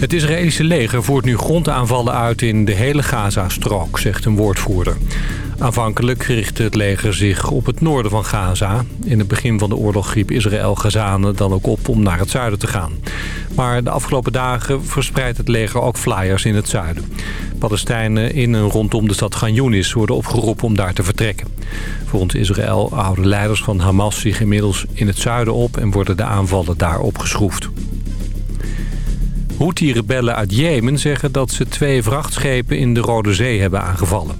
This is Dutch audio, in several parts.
Het Israëlische leger voert nu grondaanvallen uit in de hele Gaza-strook, zegt een woordvoerder. Aanvankelijk richtte het leger zich op het noorden van Gaza. In het begin van de oorlog griep Israël Gazanen dan ook op om naar het zuiden te gaan. Maar de afgelopen dagen verspreidt het leger ook flyers in het zuiden. Palestijnen in en rondom de stad Gan Yunis worden opgeroepen om daar te vertrekken. Volgens Israël houden leiders van Hamas zich inmiddels in het zuiden op... en worden de aanvallen daar opgeschroefd. Houthi-rebellen uit Jemen zeggen dat ze twee vrachtschepen in de Rode Zee hebben aangevallen.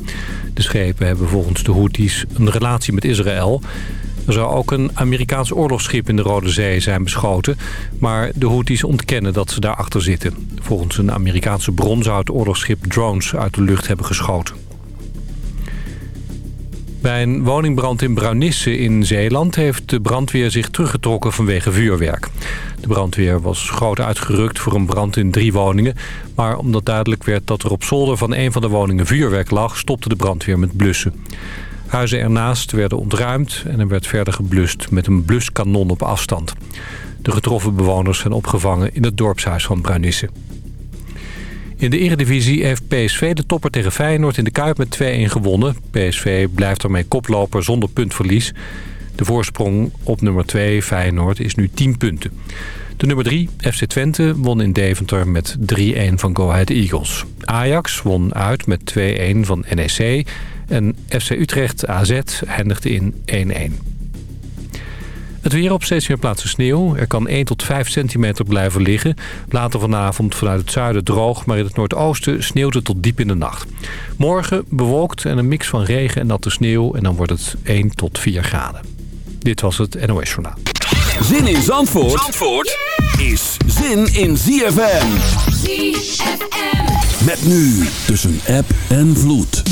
De schepen hebben volgens de Houthis een relatie met Israël. Er zou ook een Amerikaans oorlogsschip in de Rode Zee zijn beschoten... maar de Houthis ontkennen dat ze daarachter zitten. Volgens een Amerikaanse bron zou het oorlogsschip drones uit de lucht hebben geschoten. Bij een woningbrand in Bruinisse in Zeeland heeft de brandweer zich teruggetrokken vanwege vuurwerk. De brandweer was groot uitgerukt voor een brand in drie woningen. Maar omdat duidelijk werd dat er op zolder van een van de woningen vuurwerk lag... stopte de brandweer met blussen. Huizen ernaast werden ontruimd en er werd verder geblust met een bluskanon op afstand. De getroffen bewoners zijn opgevangen in het dorpshuis van Bruinisse. In de eredivisie heeft PSV de topper tegen Feyenoord in de Kuip met 2-1 gewonnen. PSV blijft ermee koploper zonder puntverlies. De voorsprong op nummer 2 Feyenoord is nu 10 punten. De nummer 3, FC Twente, won in Deventer met 3-1 van Go Ahead Eagles. Ajax won uit met 2-1 van NEC. En FC Utrecht AZ eindigde in 1-1. Het weer op steeds meer plaatsen sneeuw. Er kan 1 tot 5 centimeter blijven liggen. Later vanavond vanuit het zuiden droog, maar in het noordoosten sneeuwt het tot diep in de nacht. Morgen bewolkt en een mix van regen en natte sneeuw en dan wordt het 1 tot 4 graden. Dit was het NOS Journaal. Zin in Zandvoort, Zandvoort is zin in ZFM. ZFM. Met nu tussen app en vloed.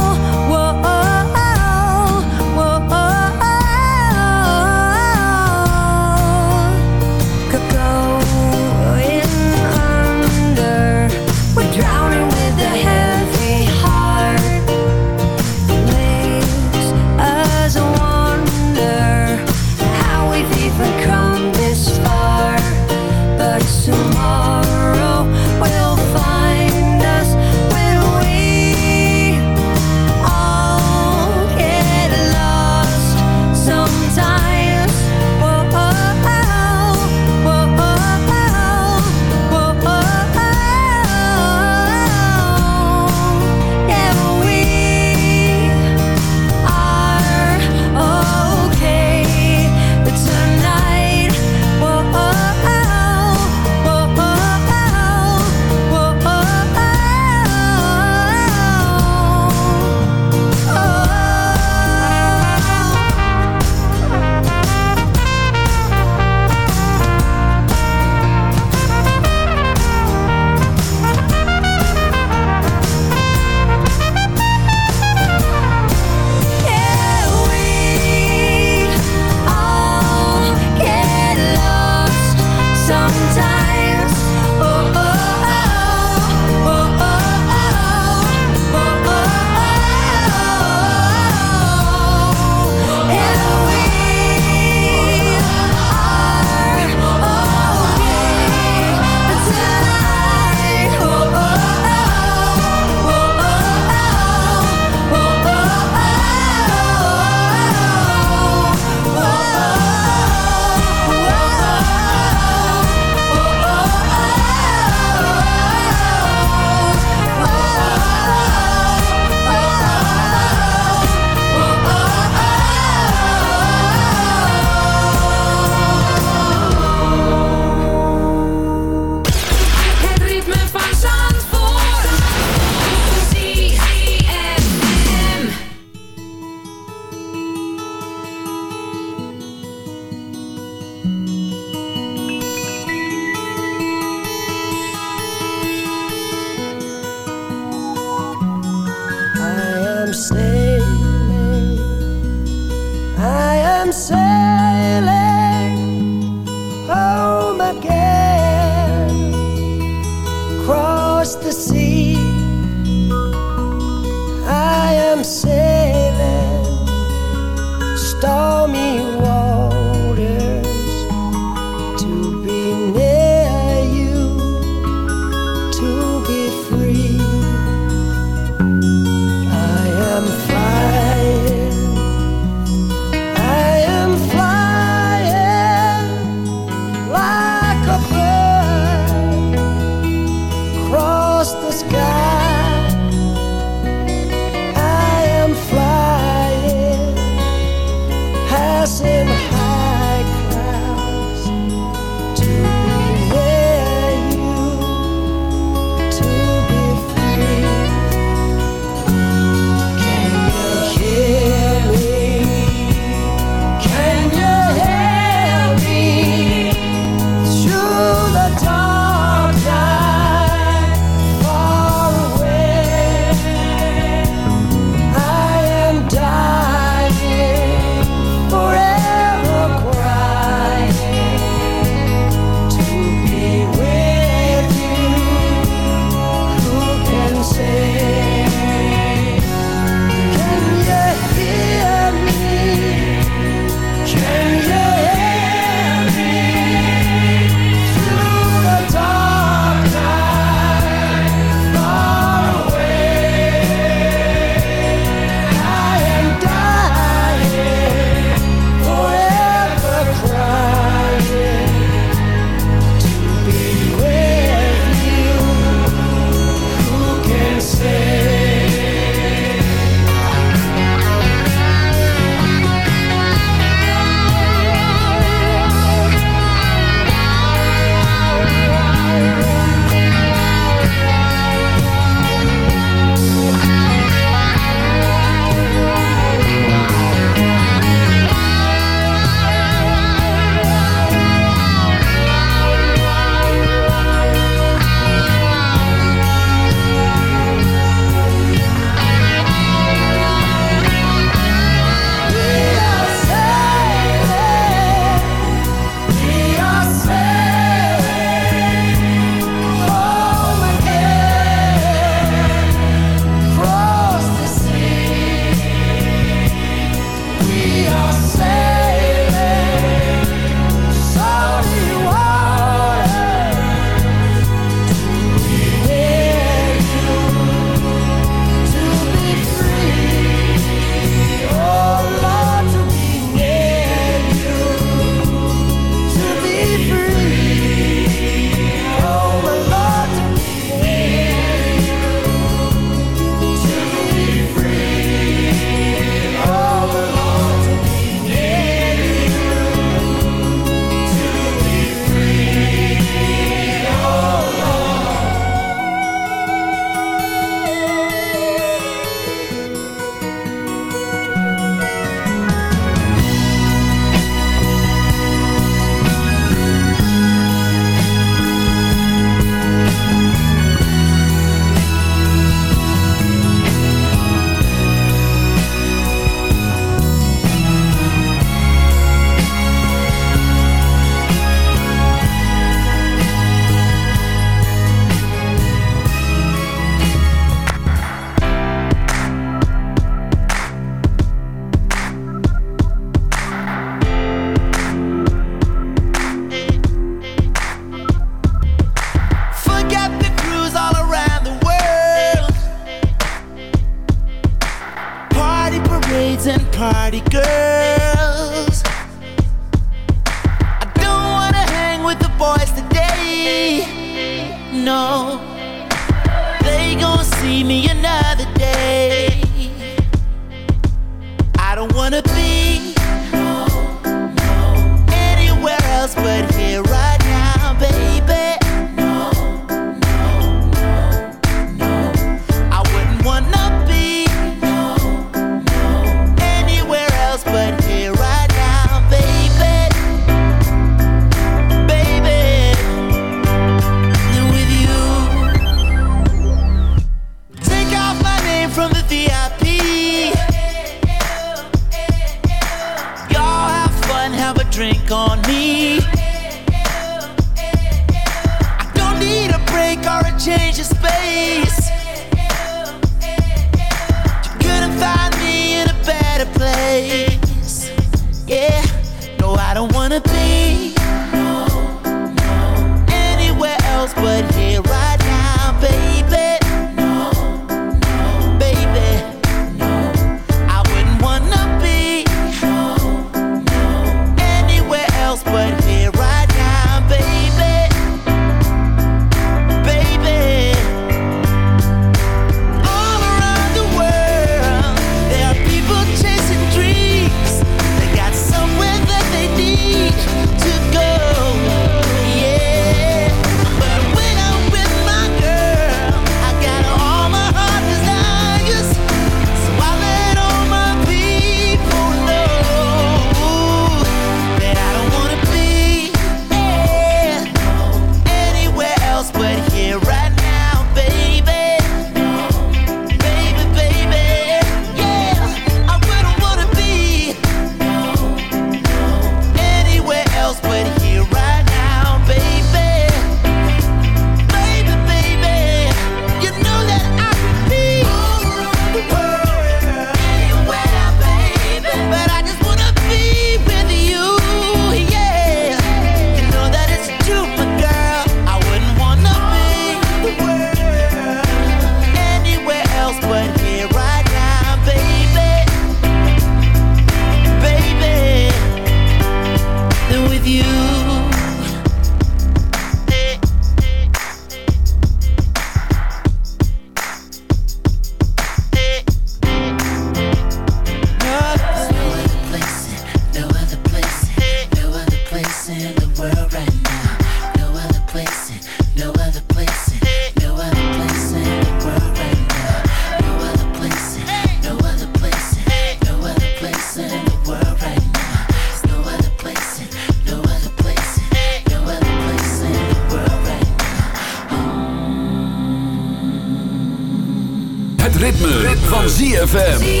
Daddy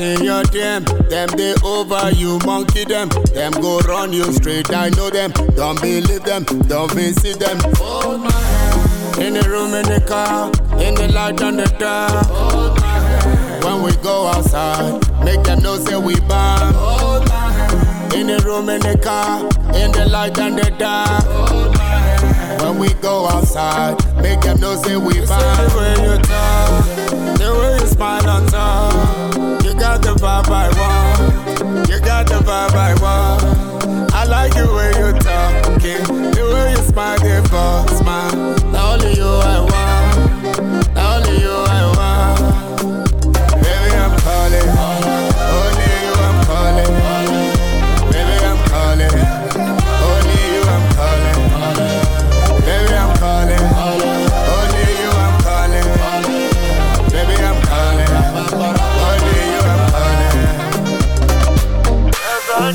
in your DM. Them they over you, monkey them. Them go run you straight, I know them. Don't believe them, don't visit them. Hold my hand. In the room, in the car, in the light and the dark. Hold my hand. When we go outside, make them know say we bomb. Hold my hand. In the room, in the car, in the light and the dark. Hold my hand. When we go outside, make them know say we bomb. The way you talk, the way you smile on top got the vibe I want. You got the vibe I want. I like the way you talking, the way you smile, the smile. Only you I want.